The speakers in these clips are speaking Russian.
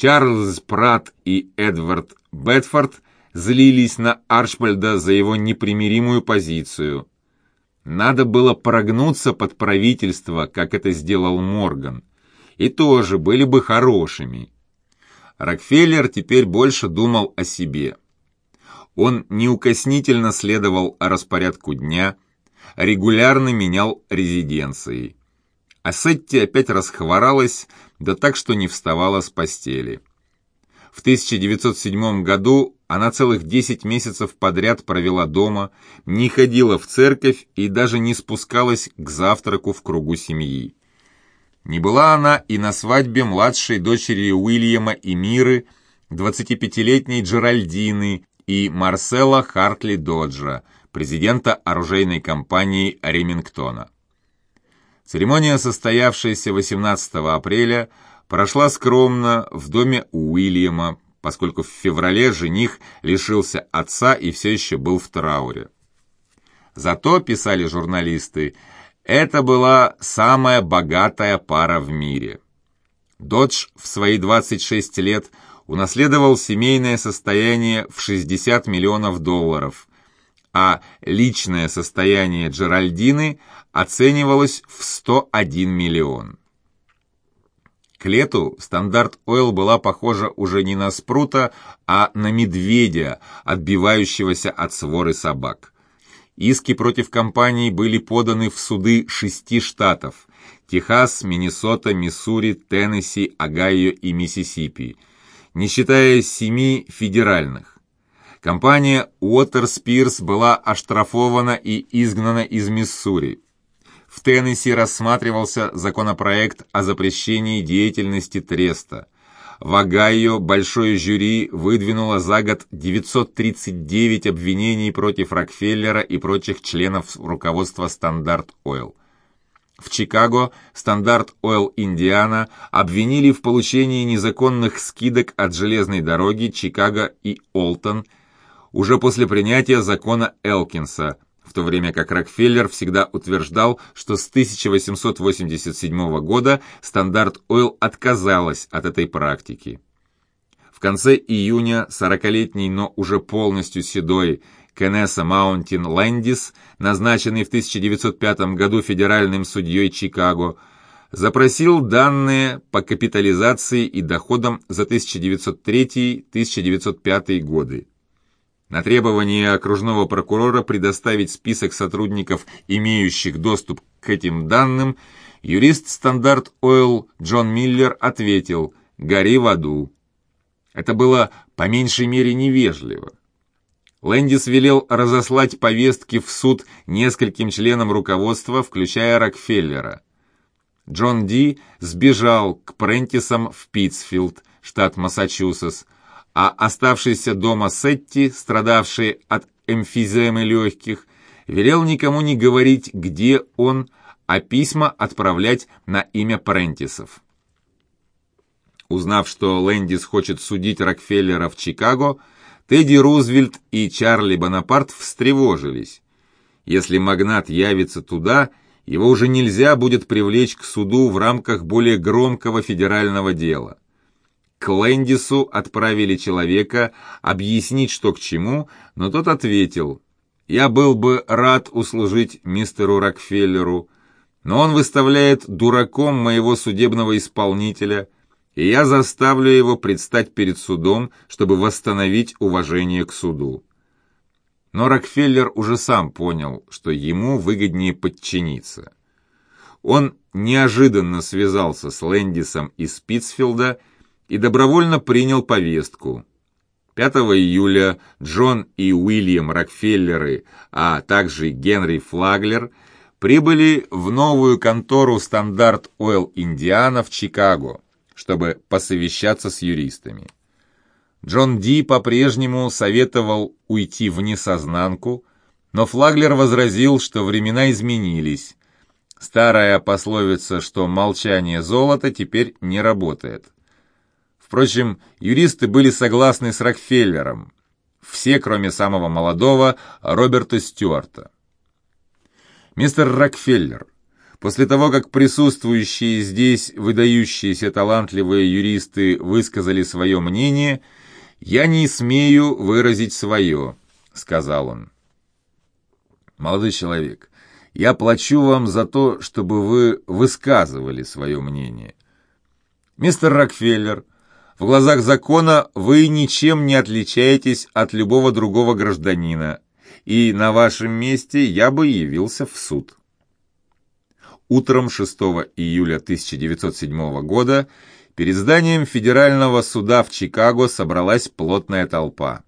Чарльз Пратт и Эдвард Бетфорд злились на Арчбальда за его непримиримую позицию. Надо было прогнуться под правительство, как это сделал Морган, и тоже были бы хорошими. Рокфеллер теперь больше думал о себе. Он неукоснительно следовал распорядку дня, регулярно менял резиденции. А Сетти опять расхворалась, да так, что не вставала с постели. В 1907 году она целых 10 месяцев подряд провела дома, не ходила в церковь и даже не спускалась к завтраку в кругу семьи. Не была она и на свадьбе младшей дочери Уильяма и Миры, 25-летней Джеральдины и Марсела Хартли Доджа, президента оружейной компании Ремингтона. Церемония, состоявшаяся 18 апреля, прошла скромно в доме Уильяма, поскольку в феврале жених лишился отца и все еще был в трауре. Зато, писали журналисты, это была самая богатая пара в мире. Додж в свои 26 лет унаследовал семейное состояние в 60 миллионов долларов, а личное состояние Джеральдины оценивалось в 101 миллион. К лету стандарт Ойл была похожа уже не на спрута, а на медведя, отбивающегося от своры собак. Иски против компании были поданы в суды шести штатов – Техас, Миннесота, Миссури, Теннесси, Огайо и Миссисипи, не считая семи федеральных. Компания Уотерс Пирс была оштрафована и изгнана из Миссури в Теннесси рассматривался законопроект о запрещении деятельности Треста. В Огайо большое жюри выдвинуло за год 939 обвинений против Рокфеллера и прочих членов руководства Стандарт Ойл. В Чикаго Стандарт Ойл Индиана обвинили в получении незаконных скидок от железной дороги Чикаго и Олтон уже после принятия закона Элкинса – в то время как Рокфеллер всегда утверждал, что с 1887 года Стандарт Ойл отказалась от этой практики. В конце июня 40-летний, но уже полностью седой Кенесо Маунтин Лэндис, назначенный в 1905 году федеральным судьей Чикаго, запросил данные по капитализации и доходам за 1903-1905 годы. На требование окружного прокурора предоставить список сотрудников, имеющих доступ к этим данным, юрист «Стандарт Ойл» Джон Миллер ответил «Гори в аду». Это было по меньшей мере невежливо. Лэндис велел разослать повестки в суд нескольким членам руководства, включая Рокфеллера. Джон Ди сбежал к Прентисам в Питтсфилд, штат Массачусетс, а оставшийся дома Сетти, страдавший от эмфиземы легких, велел никому не говорить, где он, а письма отправлять на имя Прентисов. Узнав, что Лэндис хочет судить Рокфеллера в Чикаго, Тедди Рузвельт и Чарли Бонапарт встревожились. Если магнат явится туда, его уже нельзя будет привлечь к суду в рамках более громкого федерального дела. К Лэндису отправили человека объяснить, что к чему, но тот ответил, «Я был бы рад услужить мистеру Рокфеллеру, но он выставляет дураком моего судебного исполнителя, и я заставлю его предстать перед судом, чтобы восстановить уважение к суду». Но Рокфеллер уже сам понял, что ему выгоднее подчиниться. Он неожиданно связался с Лэндисом из Питтсфилда и добровольно принял повестку. 5 июля Джон и Уильям Рокфеллеры, а также Генри Флаглер прибыли в новую контору Стандарт Ойл Индиана в Чикаго, чтобы посовещаться с юристами. Джон Ди по-прежнему советовал уйти в несознанку, но Флаглер возразил, что времена изменились. Старая пословица, что молчание золото, теперь не работает. Впрочем, юристы были согласны с Рокфеллером. Все, кроме самого молодого, Роберта Стюарта. «Мистер Рокфеллер, После того, как присутствующие здесь выдающиеся талантливые юристы высказали свое мнение, я не смею выразить свое, сказал он. Молодой человек, я плачу вам за то, чтобы вы высказывали свое мнение. Мистер Рокфеллер, в глазах закона вы ничем не отличаетесь от любого другого гражданина, и на вашем месте я бы явился в суд. Утром 6 июля 1907 года перед зданием Федерального суда в Чикаго собралась плотная толпа.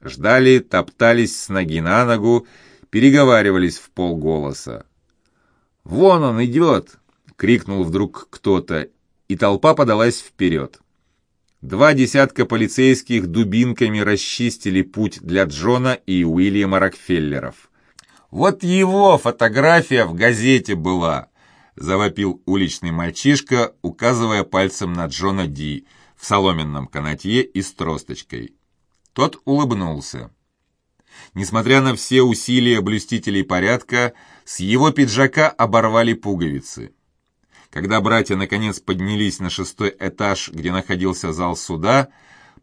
Ждали, топтались с ноги на ногу, переговаривались в полголоса. «Вон он идет!» — крикнул вдруг кто-то, и толпа подалась вперед. Два десятка полицейских дубинками расчистили путь для Джона и Уильяма Рокфеллеров. «Вот его фотография в газете была!» — завопил уличный мальчишка, указывая пальцем на Джона Ди в соломенном канатье и с тросточкой. Тот улыбнулся. Несмотря на все усилия блюстителей порядка, с его пиджака оборвали пуговицы. Когда братья наконец поднялись на шестой этаж, где находился зал суда,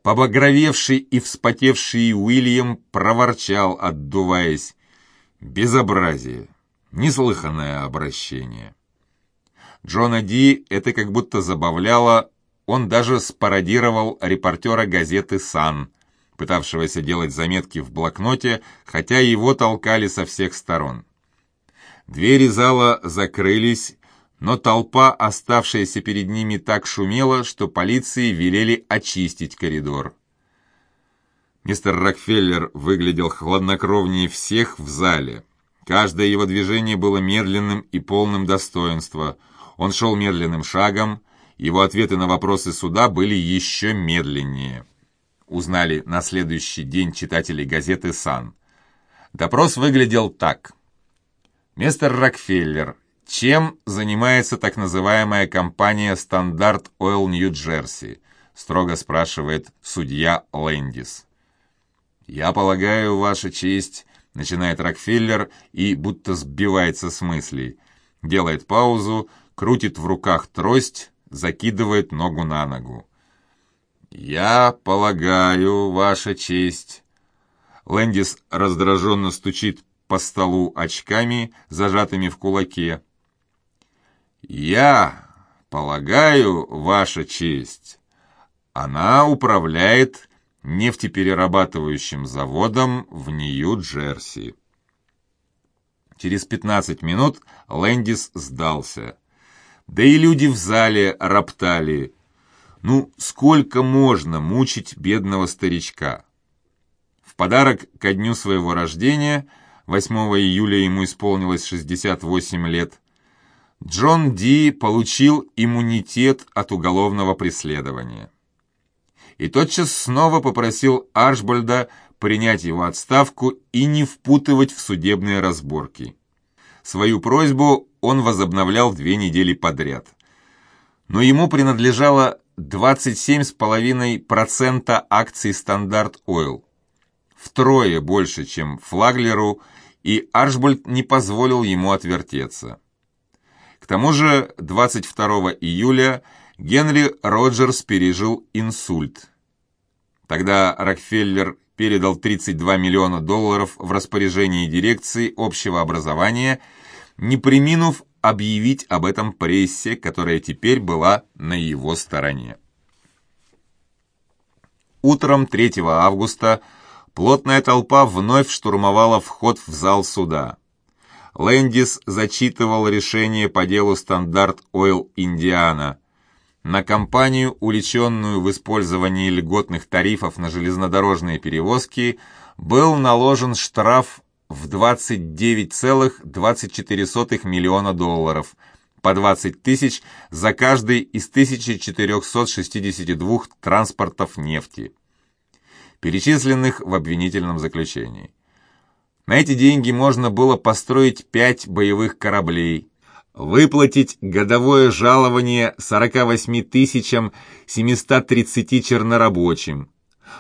побагровевший и вспотевший Уильям проворчал, отдуваясь. «Безобразие! Неслыханное обращение!» Джона Ди это как будто забавляло, он даже спародировал репортера газеты «Сан», пытавшегося делать заметки в блокноте, хотя его толкали со всех сторон. Двери зала закрылись, но толпа, оставшаяся перед ними, так шумела, что полиции велели очистить коридор. Мистер Рокфеллер выглядел хладнокровнее всех в зале. Каждое его движение было медленным и полным достоинства. Он шел медленным шагом, его ответы на вопросы суда были еще медленнее узнали на следующий день читатели газеты «Сан». Допрос выглядел так. «Мистер Рокфеллер, чем занимается так называемая компания «Стандарт Ойл Нью-Джерси»?» строго спрашивает судья Лэндис. «Я полагаю, Ваша честь», — начинает Рокфеллер и будто сбивается с мыслей. Делает паузу, крутит в руках трость, закидывает ногу на ногу. «Я полагаю, Ваша честь». Лэндис раздраженно стучит по столу очками, зажатыми в кулаке. «Я полагаю, Ваша честь». Она управляет нефтеперерабатывающим заводом в Нью-Джерси. Через 15 минут Лэндис сдался. Да и люди в зале роптали – ну, сколько можно мучить бедного старичка? В подарок ко дню своего рождения, 8 июля ему исполнилось 68 лет, Джон Ди получил иммунитет от уголовного преследования. И тотчас снова попросил Аршбольда принять его отставку и не впутывать в судебные разборки. Свою просьбу он возобновлял две недели подряд. Но ему принадлежало 27,5% акций Стандарт Ойл. Втрое больше, чем Флаглеру, и Аршбольд не позволил ему отвертеться. Тому же 22 июля Генри Роджерс пережил инсульт. Тогда Рокфеллер передал 32 миллиона долларов в распоряжение дирекции общего образования, не приминув объявить об этом прессе, которая теперь была на его стороне. Утром 3 августа плотная толпа вновь штурмовала вход в зал суда. Лэндис зачитывал решение по делу «Стандарт Ойл Индиана». На компанию, уличенную в использовании льготных тарифов на железнодорожные перевозки, был наложен штраф в 29,24 миллиона долларов, по 20 тысяч за каждый из 1462 транспортов нефти, перечисленных в обвинительном заключении. На эти деньги можно было построить 5 боевых кораблей, выплатить годовое жалование 48 тысячам 730 чернорабочим,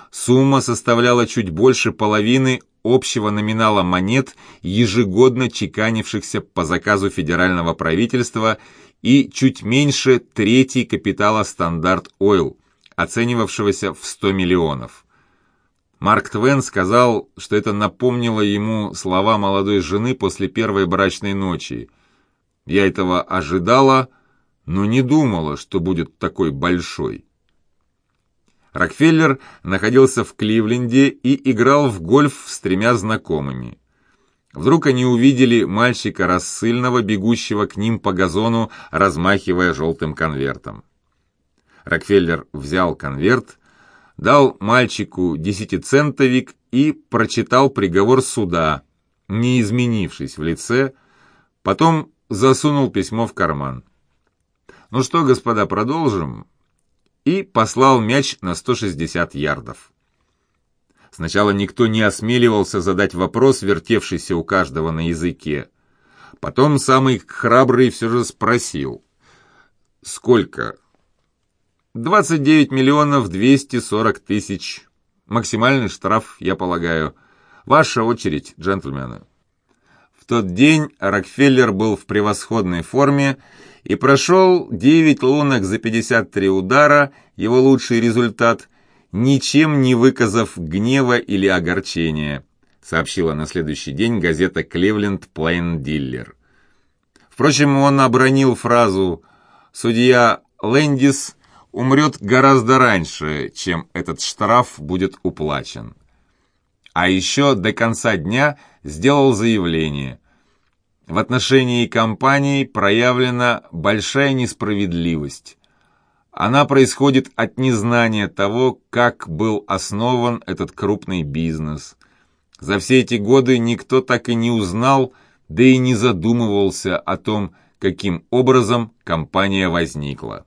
Сумма составляла чуть больше половины общего номинала монет, ежегодно чеканившихся по заказу федерального правительства, и чуть меньше трети капитала «Стандарт Ойл», оценивавшегося в 100 миллионов. Марк Твен сказал, что это напомнило ему слова молодой жены после первой брачной ночи. «Я этого ожидала, но не думала, что будет такой большой». Рокфеллер находился в Кливленде и играл в гольф с тремя знакомыми. Вдруг они увидели мальчика рассыльного, бегущего к ним по газону, размахивая желтым конвертом. Рокфеллер взял конверт, дал мальчику десятицентовик и прочитал приговор суда, не изменившись в лице, потом засунул письмо в карман. «Ну что, господа, продолжим?» и послал мяч на 160 ярдов. Сначала никто не осмеливался задать вопрос, вертевшийся у каждого на языке. Потом самый храбрый все же спросил. «Сколько?» «29 миллионов 240 тысяч. Максимальный штраф, я полагаю. Ваша очередь, джентльмены». В тот день Рокфеллер был в превосходной форме и прошел 9 лунок за 53 удара, его лучший результат, ничем не выказав гнева или огорчения, сообщила на следующий день газета «Кливленд Плейн Диллер». Впрочем, он обронил фразу «Судья Лэндис умрет гораздо раньше, чем этот штраф будет уплачен». А еще до конца дня сделал заявление – в отношении компании проявлена большая несправедливость. Она происходит от незнания того, как был основан этот крупный бизнес. За все эти годы никто так и не узнал, да и не задумывался о том, каким образом компания возникла.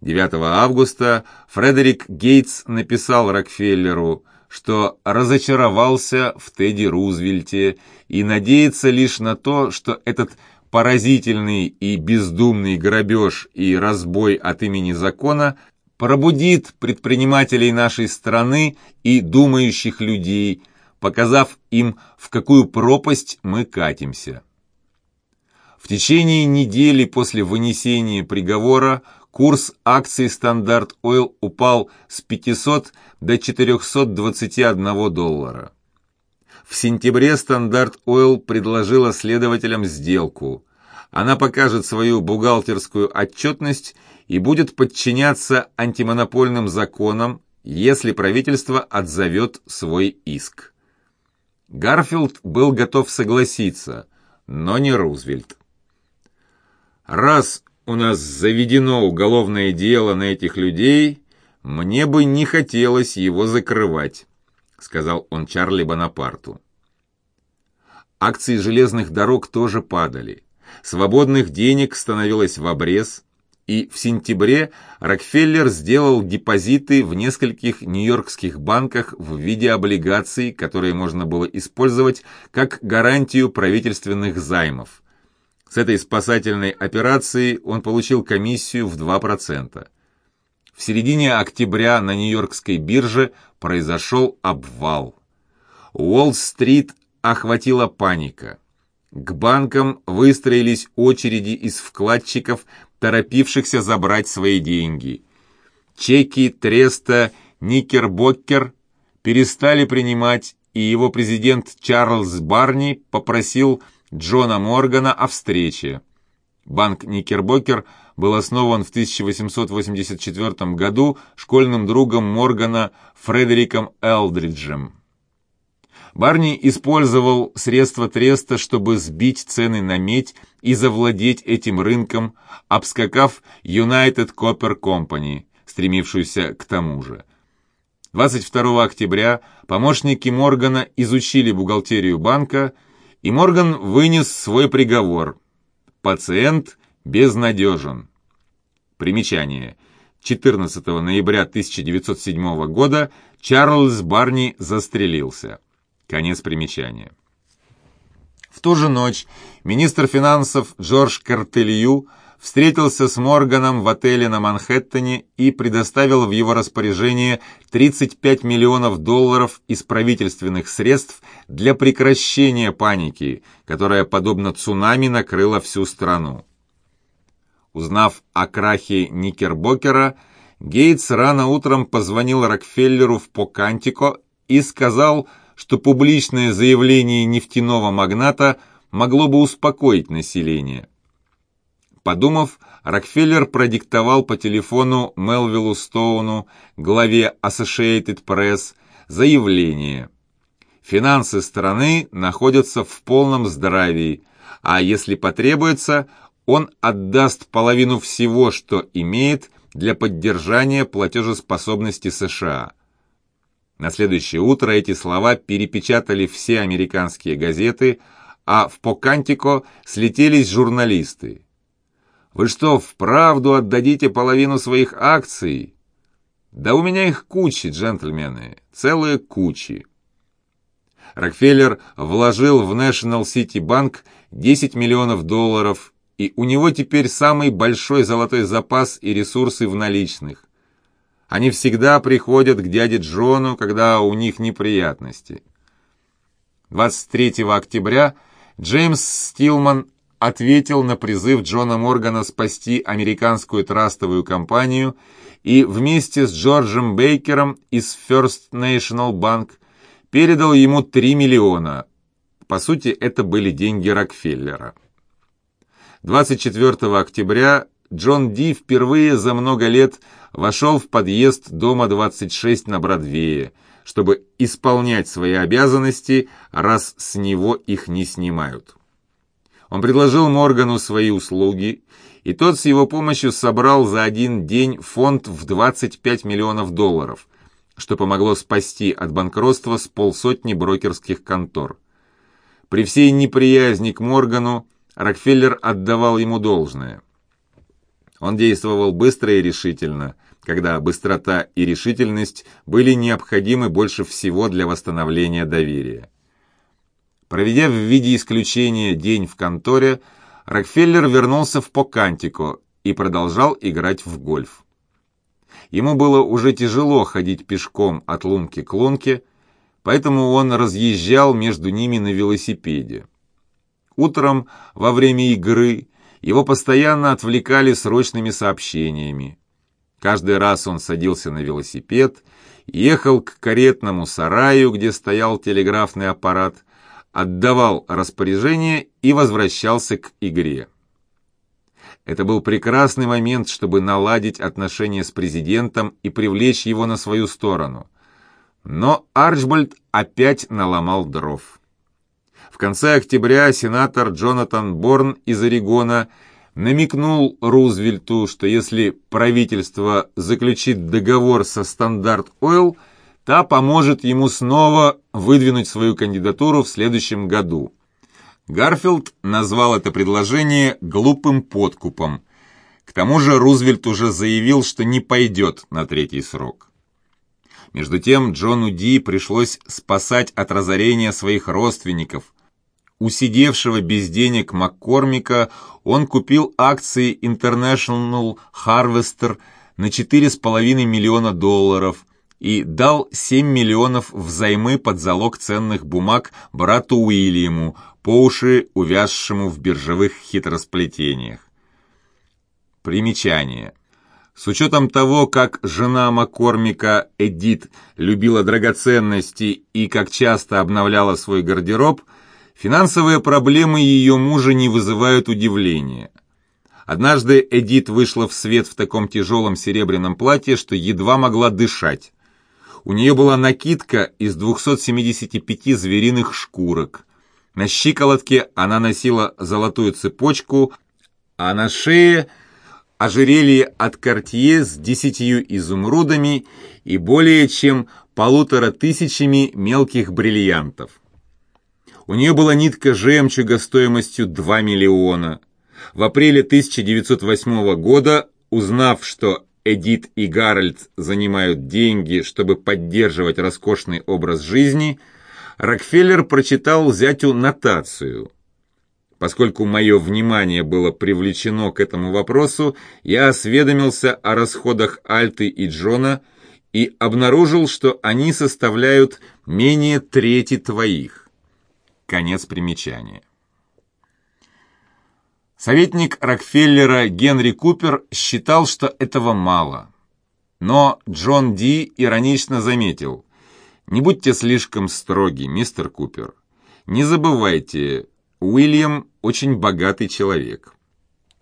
9 августа Фредерик Гейтс написал Рокфеллеру – что разочаровался в Тедди Рузвельте и надеется лишь на то, что этот поразительный и бездумный грабеж и разбой от имени закона пробудит предпринимателей нашей страны и думающих людей, показав им, в какую пропасть мы катимся. В течение недели после вынесения приговора курс акций «Стандарт Ойл» упал с 500 до 421 доллара. В сентябре «Стандарт Ойл» предложила следователям сделку. Она покажет свою бухгалтерскую отчетность и будет подчиняться антимонопольным законам, если правительство отзовет свой иск. Гарфилд был готов согласиться, но не Рузвельт. Раз у нас заведено уголовное дело на этих людей, мне бы не хотелось его закрывать», — сказал он Чарли Бонапарту. Акции железных дорог тоже падали. Свободных денег становилось в обрез, и в сентябре Рокфеллер сделал депозиты в нескольких нью-йоркских банках в виде облигаций, которые можно было использовать как гарантию правительственных займов – с этой спасательной операцией он получил комиссию в 2%. В середине октября на Нью-Йоркской бирже произошел обвал. Уолл-стрит охватила паника. К банкам выстроились очереди из вкладчиков, торопившихся забрать свои деньги. Чеки Треста Никербокер перестали принимать, и его президент Чарльз Барни попросил Джона Моргана о встрече. Банк Никербокер был основан в 1884 году школьным другом Моргана Фредериком Элдриджем. Барни использовал средства треста, чтобы сбить цены на медь и завладеть этим рынком, обскакав United Copper Company, стремившуюся к тому же. 22 октября помощники Моргана изучили бухгалтерию банка – и Морган вынес свой приговор. Пациент безнадежен. Примечание. 14 ноября 1907 года Чарльз Барни застрелился. Конец примечания. В ту же ночь министр финансов Джордж Картелью встретился с Морганом в отеле на Манхэттене и предоставил в его распоряжение 35 миллионов долларов из правительственных средств для прекращения паники, которая, подобно цунами, накрыла всю страну. Узнав о крахе Никербокера, Гейтс рано утром позвонил Рокфеллеру в Покантико и сказал, что публичное заявление нефтяного магната могло бы успокоить население. Подумав, Рокфеллер продиктовал по телефону Мелвиллу Стоуну, главе Associated Press, заявление. Финансы страны находятся в полном здравии, а если потребуется, он отдаст половину всего, что имеет, для поддержания платежеспособности США. На следующее утро эти слова перепечатали все американские газеты, а в Покантико слетелись журналисты. «Вы что, вправду отдадите половину своих акций?» «Да у меня их кучи, джентльмены, целые кучи». Рокфеллер вложил в National City Bank 10 миллионов долларов, и у него теперь самый большой золотой запас и ресурсы в наличных. Они всегда приходят к дяде Джону, когда у них неприятности. 23 октября Джеймс Стилман ответил на призыв Джона Моргана спасти американскую трастовую компанию и вместе с Джорджем Бейкером из First National Bank передал ему 3 миллиона. По сути, это были деньги Рокфеллера. 24 октября Джон Ди впервые за много лет вошел в подъезд дома 26 на Бродвее, чтобы исполнять свои обязанности, раз с него их не снимают. Он предложил Моргану свои услуги, и тот с его помощью собрал за один день фонд в 25 миллионов долларов, что помогло спасти от банкротства с полсотни брокерских контор. При всей неприязни к Моргану Рокфеллер отдавал ему должное. Он действовал быстро и решительно, когда быстрота и решительность были необходимы больше всего для восстановления доверия. Проведя в виде исключения день в конторе, Рокфеллер вернулся в Покантико и продолжал играть в гольф. Ему было уже тяжело ходить пешком от лунки к лунке, поэтому он разъезжал между ними на велосипеде. Утром, во время игры, его постоянно отвлекали срочными сообщениями. Каждый раз он садился на велосипед, ехал к каретному сараю, где стоял телеграфный аппарат, отдавал распоряжение и возвращался к игре. Это был прекрасный момент, чтобы наладить отношения с президентом и привлечь его на свою сторону. Но Арчбольд опять наломал дров. В конце октября сенатор Джонатан Борн из Орегона намекнул Рузвельту, что если правительство заключит договор со Стандарт Ойл, та поможет ему снова выдвинуть свою кандидатуру в следующем году. Гарфилд назвал это предложение «глупым подкупом». К тому же Рузвельт уже заявил, что не пойдет на третий срок. Между тем Джону Ди пришлось спасать от разорения своих родственников – у сидевшего без денег Маккормика он купил акции International Harvester на 4,5 миллиона долларов и дал 7 миллионов взаймы под залог ценных бумаг брату Уильяму, по уши увязшему в биржевых хитросплетениях. Примечание. С учетом того, как жена Маккормика, Эдит, любила драгоценности и как часто обновляла свой гардероб – Финансовые проблемы ее мужа не вызывают удивления. Однажды Эдит вышла в свет в таком тяжелом серебряном платье, что едва могла дышать. У нее была накидка из 275 звериных шкурок. На щиколотке она носила золотую цепочку, а на шее ожерелье от Кортье с десятью изумрудами и более чем полутора тысячами мелких бриллиантов. У нее была нитка жемчуга стоимостью 2 миллиона. В апреле 1908 года, узнав, что Эдит и Гарольд занимают деньги, чтобы поддерживать роскошный образ жизни, Рокфеллер прочитал зятю нотацию. Поскольку мое внимание было привлечено к этому вопросу, я осведомился о расходах Альты и Джона и обнаружил, что они составляют менее трети твоих. Конец примечания. Советник Рокфеллера Генри Купер считал, что этого мало. Но Джон Ди иронично заметил, «Не будьте слишком строги, мистер Купер. Не забывайте, Уильям очень богатый человек».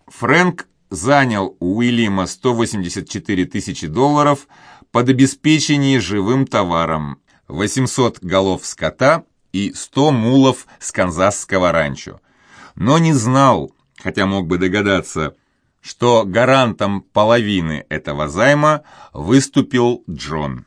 Фрэнк занял у Уильяма 184 тысячи долларов под обеспечение живым товаром, 800 голов скота и 100 мулов с канзасского ранчо. Но не знал, хотя мог бы догадаться, что гарантом половины этого займа выступил Джон.